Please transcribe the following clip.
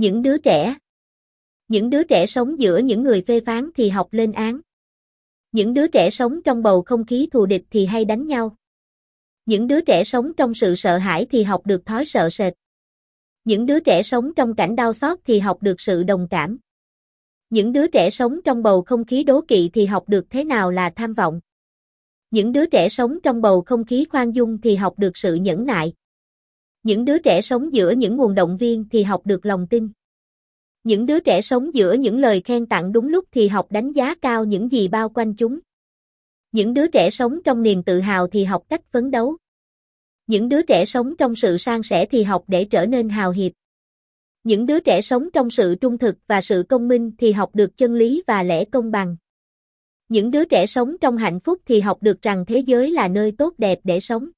Những đứa trẻ Những đứa trẻ sống giữa những người phê phán thì học lên án. Những đứa trẻ sống trong bầu không khí thù địch thì hay đánh nhau. Những đứa trẻ sống trong sự sợ hãi thì học được thói sợ sệt. Những đứa trẻ sống trong cảnh đau xót thì học được sự đồng cảm. Những đứa trẻ sống trong bầu không khí đố kỵ thì học được thế nào là tham vọng. Những đứa trẻ sống trong bầu không khí khoan dung thì học được sự nhẫn nại. Những đứa trẻ sống giữa những nguồn động viên thì học được lòng tin. Những đứa trẻ sống giữa những lời khen tặng đúng lúc thì học đánh giá cao những gì bao quanh chúng. Những đứa trẻ sống trong niềm tự hào thì học cách phấn đấu. Những đứa trẻ sống trong sự san sẻ thì học để trở nên hào hiệp. Những đứa trẻ sống trong sự trung thực và sự công minh thì học được chân lý và lẽ công bằng. Những đứa trẻ sống trong hạnh phúc thì học được rằng thế giới là nơi tốt đẹp để sống.